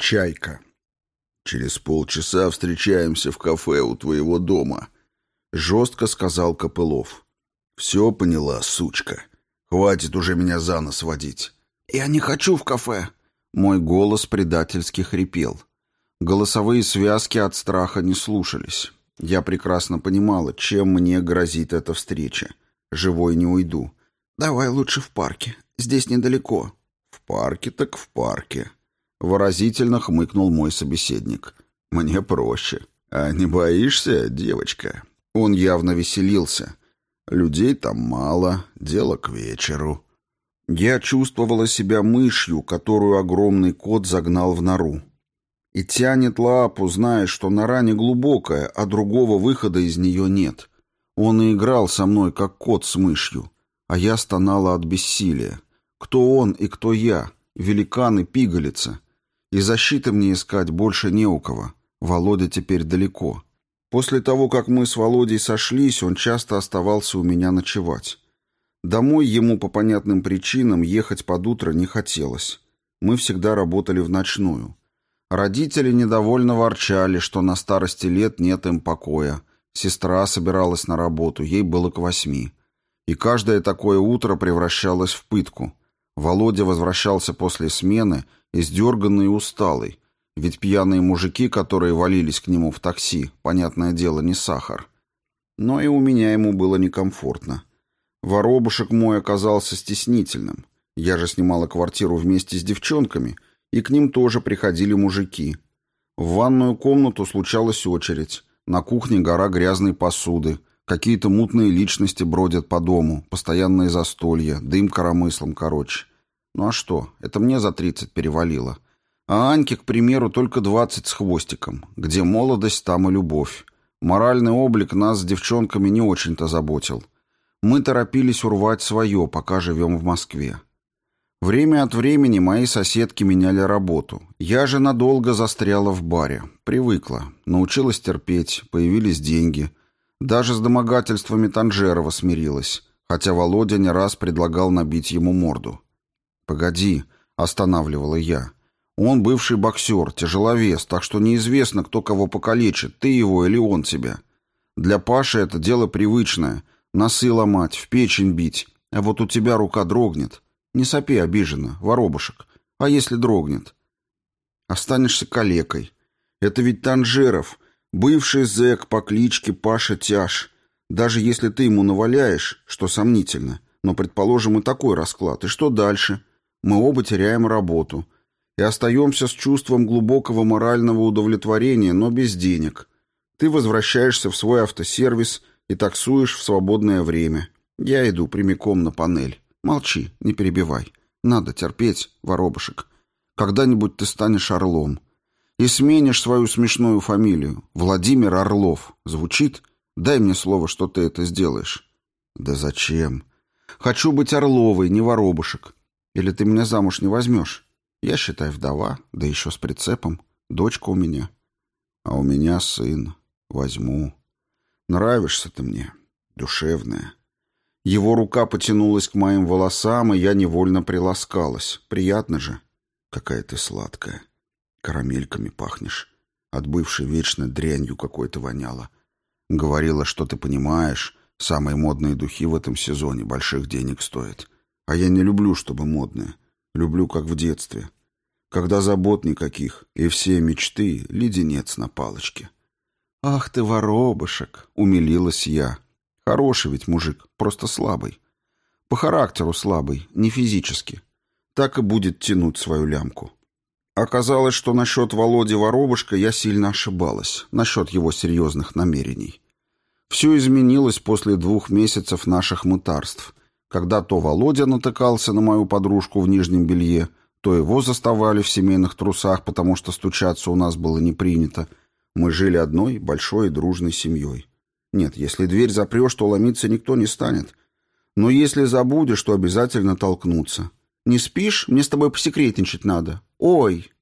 Чайка. «Через полчаса встречаемся в кафе у твоего дома», — жестко сказал Копылов. «Все поняла, сучка. Хватит уже меня за нос водить». «Я не хочу в кафе», — мой голос предательски хрипел. Голосовые связки от страха не слушались. Я прекрасно понимала, чем мне грозит эта встреча. Живой не уйду. «Давай лучше в парке. Здесь недалеко». «В парке так в парке», Выразительно хмыкнул мой собеседник. «Мне проще. А не боишься, девочка?» Он явно веселился. «Людей там мало, дело к вечеру». Я чувствовала себя мышью, которую огромный кот загнал в нору. И тянет лапу, зная, что нора не глубокая, а другого выхода из нее нет. Он и играл со мной, как кот с мышью, а я стонала от бессилия. Кто он и кто я? Великан и пигалица. И защиты мне искать больше не у кого. Володя теперь далеко. После того, как мы с Володей сошлись, он часто оставался у меня ночевать. Домой ему по понятным причинам ехать под утро не хотелось. Мы всегда работали в ночную. Родители недовольно ворчали, что на старости лет нет им покоя. Сестра собиралась на работу, ей было к восьми. И каждое такое утро превращалось в пытку. Володя возвращался после смены издерганный и усталый, ведь пьяные мужики, которые валились к нему в такси, понятное дело, не сахар. Но и у меня ему было некомфортно. Воробушек мой оказался стеснительным. Я же снимала квартиру вместе с девчонками, и к ним тоже приходили мужики. В ванную комнату случалась очередь, на кухне гора грязной посуды, какие-то мутные личности бродят по дому, постоянные застолья, дым коромыслом, короче. Ну а что, это мне за тридцать перевалило. А Аньке, к примеру, только двадцать с хвостиком. Где молодость, там и любовь. Моральный облик нас с девчонками не очень-то заботил. Мы торопились урвать свое, пока живем в Москве. Время от времени мои соседки меняли работу. Я же надолго застряла в баре. Привыкла. Научилась терпеть. Появились деньги. Даже с домогательствами Танжерова смирилась. Хотя Володя не раз предлагал набить ему морду. «Погоди», — останавливала я. «Он бывший боксер, тяжеловес, так что неизвестно, кто кого покалечит, ты его или он тебя. Для Паши это дело привычное. Носы ломать, в печень бить. А вот у тебя рука дрогнет. Не сопи обиженно, воробушек. А если дрогнет? Останешься калекой. Это ведь Танжеров, бывший зэк по кличке Паша Тяж. Даже если ты ему наваляешь, что сомнительно, но, предположим, и такой расклад, и что дальше?» Мы оба теряем работу и остаемся с чувством глубокого морального удовлетворения, но без денег. Ты возвращаешься в свой автосервис и таксуешь в свободное время. Я иду прямиком на панель. Молчи, не перебивай. Надо терпеть, воробушек. Когда-нибудь ты станешь орлом. И сменишь свою смешную фамилию. Владимир Орлов. Звучит? Дай мне слово, что ты это сделаешь. Да зачем? Хочу быть Орловой, не воробушек. Или ты меня замуж не возьмешь? Я, считай, вдова, да еще с прицепом. Дочка у меня. А у меня сын. Возьму. Нравишься ты мне. Душевная. Его рука потянулась к моим волосам, и я невольно приласкалась. Приятно же. Какая ты сладкая. Карамельками пахнешь. От бывшей вечной дрянью какой-то воняло. Говорила, что ты понимаешь, самые модные духи в этом сезоне больших денег стоят. А я не люблю, чтобы модное. Люблю, как в детстве. Когда забот никаких, и все мечты — леденец на палочке. «Ах ты, воробышек!» — умилилась я. Хороший ведь мужик, просто слабый. По характеру слабый, не физически. Так и будет тянуть свою лямку. Оказалось, что насчет Володи Воробушка я сильно ошибалась, насчет его серьезных намерений. Все изменилось после двух месяцев наших мытарств, когда то Володя натыкался на мою подружку в нижнем белье, то его заставали в семейных трусах, потому что стучаться у нас было не принято. Мы жили одной большой и дружной семьей. Нет, если дверь запрешь, то ломиться никто не станет. Но если забудешь, то обязательно толкнуться. Не спишь? Мне с тобой посекретничать надо. Ой!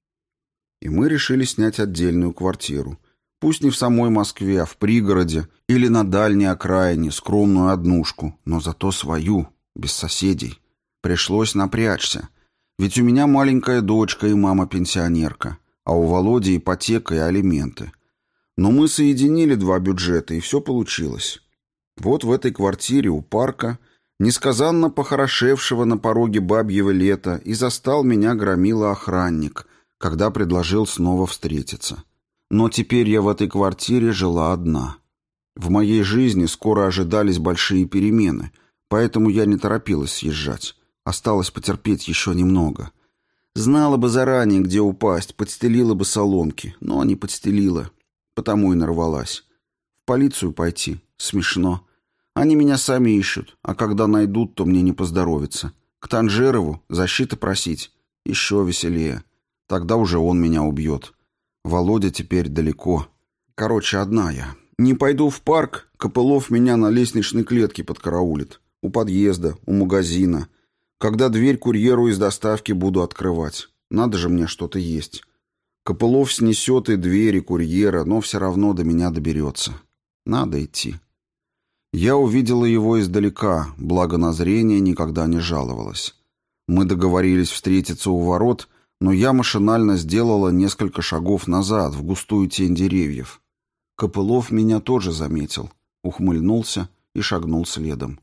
И мы решили снять отдельную квартиру. Пусть не в самой Москве, а в пригороде или на дальней окраине, скромную однушку, но зато свою, без соседей. Пришлось напрячься. Ведь у меня маленькая дочка и мама-пенсионерка. а у Володи ипотека и алименты. Но мы соединили два бюджета, и все получилось. Вот в этой квартире у парка, несказанно похорошевшего на пороге бабьего лета, и застал меня громила охранник, когда предложил снова встретиться. Но теперь я в этой квартире жила одна. В моей жизни скоро ожидались большие перемены, поэтому я не торопилась съезжать. Осталось потерпеть еще немного. Знала бы заранее, где упасть, подстелила бы соломки, но не подстелила, потому и нарвалась. В полицию пойти смешно. Они меня сами ищут, а когда найдут, то мне не поздоровится. К Танжерову защиты просить еще веселее. Тогда уже он меня убьет. Володя теперь далеко. Короче, одна я. Не пойду в парк, Копылов меня на лестничной клетке подкараулит. У подъезда, у магазина. Когда дверь курьеру из доставки буду открывать. Надо же мне что-то есть. Копылов снесет и двери курьера, но все равно до меня доберется. Надо идти. Я увидела его издалека, благо на зрение никогда не жаловалась. Мы договорились встретиться у ворот, но я машинально сделала несколько шагов назад, в густую тень деревьев. Копылов меня тоже заметил, ухмыльнулся и шагнул следом.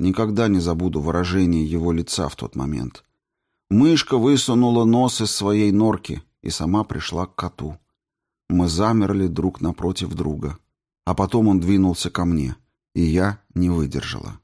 Никогда не забуду выражение его лица в тот момент. Мышка высунула нос из своей норки и сама пришла к коту. Мы замерли друг напротив друга. А потом он двинулся ко мне, и я не выдержала.